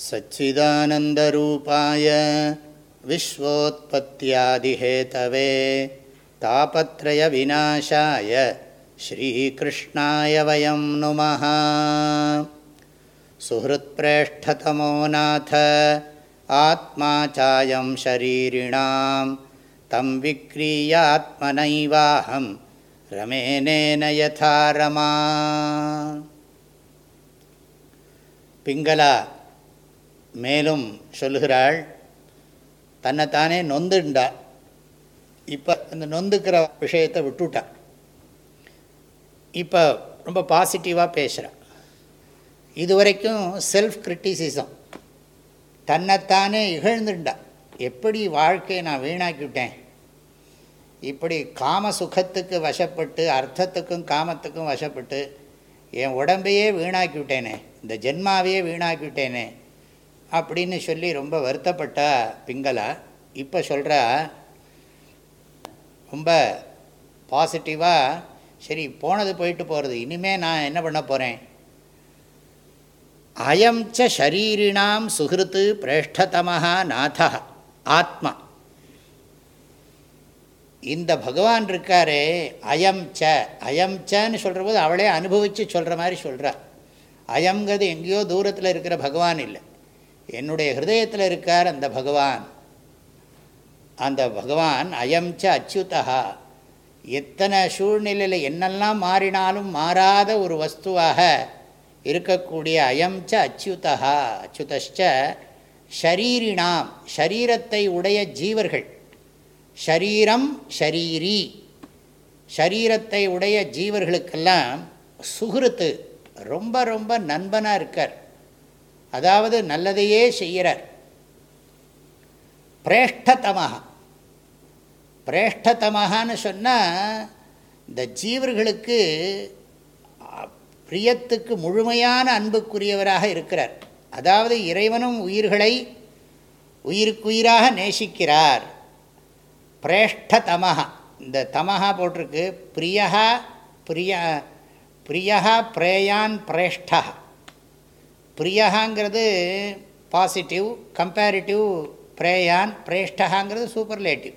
सच्चिदानन्दरूपाय विश्वोत्पत्त्यादिहेतवे तापत्रयविनाशाय श्रीकृष्णाय वयं नुमः। सुहृत्प्रेष्ठतमो नाथ आत्मा चायं शरीरिणां तं विक्रीयात्मनैवाहं रमेणेन यथा रमा। पिङ्गला மேலும் சொல்லுகிறாள் தன்னைத்தானே நொந்துண்டா. இப்போ அந்த நொந்துக்கிற விஷயத்தை விட்டுட்டா. இப்போ ரொம்ப பாசிட்டிவாக இது இதுவரைக்கும் செல்ஃப் கிரிட்டிசிசம் தன்னைத்தானே இகழ்ந்துண்டா. எப்படி வாழ்க்கையை நான் வீணாக்கிவிட்டேன்? இப்படி காம சுகத்துக்கு வசப்பட்டு அர்த்தத்துக்கும் காமத்துக்கும் வசப்பட்டு என் உடம்பையே வீணாக்கி விட்டேனே இந்த ஜென்மாவையே வீணாக்கிவிட்டேனே அப்படின்னு சொல்லி ரொம்ப வருத்தப்பட்டா பிங்களா இப்போ சொல்கிறா ரொம்ப பாசிட்டிவாக சரி போனது போயிட்டு போகிறது இனிமேல் நான் என்ன பண்ண போகிறேன் அயம் ச ஷரீரிணாம் சுகிருத்து பிரேஷ்டதமஹா நாதா ஆத்மா. இந்த பகவான் இருக்காரே அயம் ச அயம் சன்னு சொல்கிற போது அவளே அனுபவித்து சொல்கிற மாதிரி சொல்கிறார் அயங்கிறது எங்கேயோ தூரத்தில் இருக்கிற பகவான் இல்லை. என்னுடைய ஹிருதயத்தில் இருக்கார் அந்த பகவான். அந்த பகவான் அயம் ச அச்சுதா எத்தனை சூழ்நிலையில் என்னெல்லாம் மாறினாலும் மாறாத ஒரு வஸ்துவாக இருக்கக்கூடிய அயம் ச அச்சுதா அச்சுதஷ்ட ஷரீரினாம் ஷரீரத்தை உடைய ஜீவர்கள். ஷரீரம் ஷரீரி. ஷரீரத்தை உடைய ஜீவர்களுக்கெல்லாம் சுகிருத்து ரொம்ப ரொம்ப நண்பனாக இருக்கார். அதாவது நல்லதையே செய்கிறார். பிரேஷ்டதமாக பிரேஷ்டதமாகனு சொன்னால் இந்த ஜீவர்களுக்கு பிரியத்துக்கு முழுமையான அன்புக்குரியவராக இருக்கிறார். அதாவது இறைவனும் உயிர்களை உயிருக்குயிராக நேசிக்கிறார். பிரேஷ்டதமஹா. இந்த தமஹா போட்டிருக்கு பிரியா பிரியா பிரியா பிரேயான் பிரேஷ்டா பிரியகாங்கிறது பாசிட்டிவ் கம்பேரிட்டிவ் பிரேயான் பிரேஷ்டகாங்கிறது சூப்பர்லேட்டிவ்.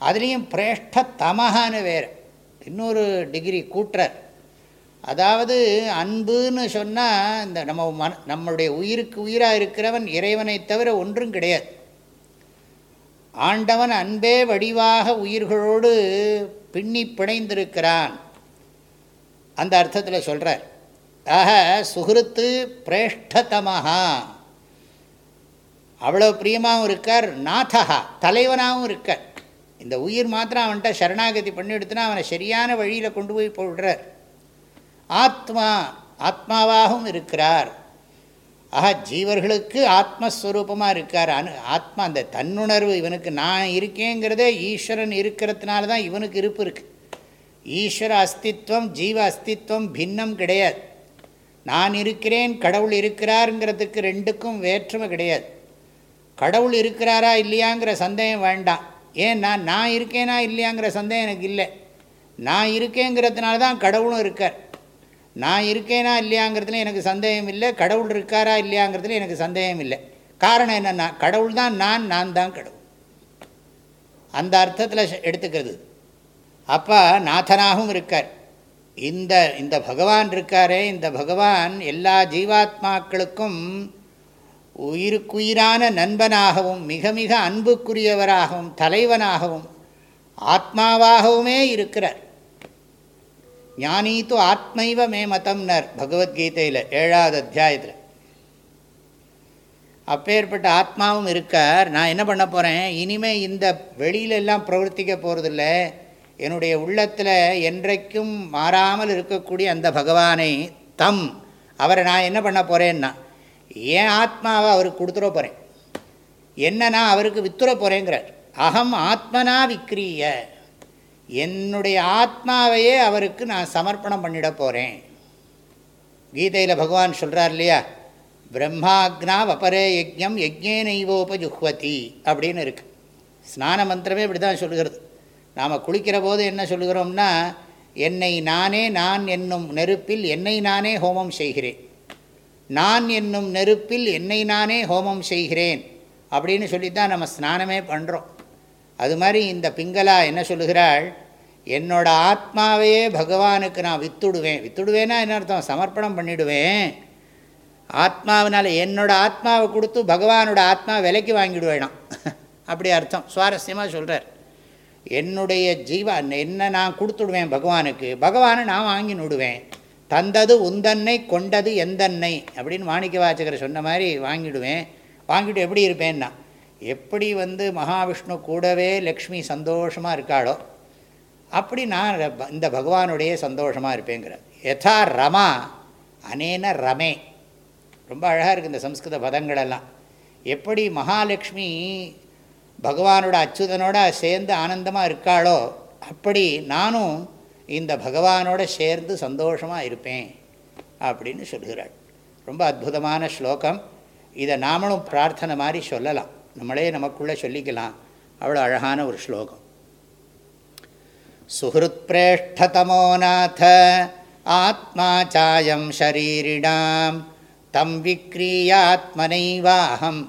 அதுலேயும் பிரேஷ்ட தமஹான்னு வேறு. இன்னொரு டிகிரி கூட்டுறார் அதாவது அன்புன்னு சொன்னால் இந்த நம்ம மன நம்மளுடைய உயிருக்கு உயிராக இருக்கிறவன் இறைவனை தவிர ஒன்றும் கிடையாது. ஆண்டவன் அன்பே வடிவாக உயிர்களோடு பின்னி பிணைந்திருக்கிறான். அந்த அர்த்தத்தில் சொல்கிறார் ஆக சுகிருத்து பிரேஷ்டதமஹா. அவ்வளோ பிரியமாகவும் இருக்கார் நாதகா தலைவனாகவும் இருக்கார். இந்த உயிர் மாத்திரம் அவன்கிட்ட சரணாகதி பண்ணிவிடுத்துனா அவனை சரியான வழியில் கொண்டு போய் போடுறார். ஆத்மா ஆத்மாவாகவும் இருக்கிறார். ஆக ஜீவர்களுக்கு ஆத்மஸ்வரூபமாக இருக்கார். அனு ஆத்மா அந்த தன்னுணர்வு இவனுக்கு நான் இருக்கேங்கிறதே ஈஸ்வரன் இருக்கிறதுனால தான் இவனுக்கு இருப்பு இருக்குது ஈஸ்வர அஸ்தித்வம் ஜீவ அஸ்தித்வம் பின்னம் கிடையாது. நான் இருக்கிறேன் கடவுள் இருக்கிறாருங்கிறதுக்கு ரெண்டுக்கும் வேற்றுமை கிடையாது. கடவுள் இருக்கிறாரா இல்லையாங்கிற சந்தேகம் வேண்டாம். ஏன் நான் நான் இருக்கேனா இல்லையாங்கிற சந்தேகம் எனக்கு இல்லை. நான் இருக்கேங்கிறதுனால தான் கடவுளும் இருக்கார். நான் இருக்கேனா இல்லையாங்கிறதுல எனக்கு சந்தேகம் இல்லை. கடவுள் இருக்காரா இல்லையாங்கிறதுல எனக்கு சந்தேகம் இல்லை. காரணம் என்னென்னா கடவுள் தான் நான் நான் தான் கடவுள். அந்த அர்த்தத்தில் எடுத்துக்கிறது. அப்போ நாதனாகவும் இருக்கார். இந்த இந்த பகவான் இருக்காரே இந்த பகவான் எல்லா ஜீவாத்மாக்களுக்கும் உயிருக்குயிரான நண்பனாகவும் மிக மிக அன்புக்குரியவராகவும் தலைவனாகவும் ஆத்மாவாகவுமே இருக்கிறார். ஞானீத்து ஆத்மைவ மே மதம்னர் பகவத்கீதையில் ஏழாவது அத்தியாயத்தில். அப்பேற்பட்ட ஆத்மாவும் இருக்கார். நான் என்ன பண்ண போகிறேன் இனிமேல் இந்த வெளியிலெல்லாம் பிரவர்த்திக்க போகிறதில்ல என்னுடைய உள்ளத்தில் என்றைக்கும் மாறாமல் இருக்கக்கூடிய அந்த பகவானை தம். அவரை நான் என்ன பண்ண போகிறேன்னா என் ஆத்மாவை அவருக்கு கொடுத்துட போகிறேன் என்ன நான் அவருக்கு வித்துற போகிறேங்கிறார் அகம் ஆத்மனா விக்ரிய. என்னுடைய ஆத்மாவையே அவருக்கு நான் சமர்ப்பணம் பண்ணிட போகிறேன் கீதையில் பகவான் சொல்கிறார் இல்லையா பிரம்மாக்னா வபரே யஜ்யம் யஜ்ஞே நைவோபஜுஹ்வதி அப்படின்னு இருக்குது ஸ்நான மந்திரமே இப்படி தான் சொல்கிறது. நாம் குளிக்கிற போது என்ன சொல்லுகிறோம்னா என்னை நானே நான் என்னும் நெருப்பில் என்னை நானே ஹோமம் செய்கிறேன். நான் என்னும் நெருப்பில் என்னை நானே ஹோமம் செய்கிறேன். அப்படின்னு சொல்லி தான் நம்ம ஸ்நானமே பண்ணுறோம் அது மாதிரி இந்த பிங்களா என்ன சொல்லுகிறாள்? என்னோடய ஆத்மாவையே பகவானுக்கு நான் வித்துடுவேன். வித்துடுவேன்னா என்ன அர்த்தம்? சமர்ப்பணம் பண்ணிவிடுவேன் ஆத்மாவினால் என்னோட ஆத்மாவை கொடுத்து பகவானோட ஆத்மா விலைக்கு வாங்கிடுவேணாம் அப்படி அர்த்தம். சுவாரஸ்யமாக சொல்கிறார் என்னுடைய ஜீவா என்ன நான் கொடுத்துடுவேன் பகவானுக்கு? பகவானை நான் வாங்கி நுடுவேன். தந்தது உந்தன்னை கொண்டது எந்தன்னை? அப்படின்னு மாணிக்க வாச்சகர் சொன்ன மாதிரி வாங்கிடுவேன். வாங்கிட்டு எப்படி இருப்பேன்னா எப்படி வந்து மகாவிஷ்ணு கூடவே லக்ஷ்மி சந்தோஷமாக இருக்காளோ அப்படி நான் இந்த பகவானுடைய சந்தோஷமாக இருப்பேங்கிற யதா ரமா அனேன ரமே. ரொம்ப அழகாக இருக்குது இந்த சம்ஸ்கிருத பதங்களெல்லாம். எப்படி மகாலட்சுமி பகவானோட அச்சுதனோட சேர்ந்து ஆனந்தமாக இருக்காளோ அப்படி நானும் இந்த பகவானோட சேர்ந்து சந்தோஷமாக இருப்பேன் அப்படின்னு சொல்கிறாள். ரொம்ப அற்புதமான ஸ்லோகம். இதை நாமளும் பிரார்த்தனை மாதிரி சொல்லலாம். நம்மளே நமக்குள்ளே சொல்லிக்கலாம். அவ்வளோ அழகான ஒரு ஸ்லோகம். சுஹൃத்பிரேஷ்டதமோ நாத ஆத்மா சாயம் ஷரீரிடாம் தம் விக்ரீயாத்மனைவாகம்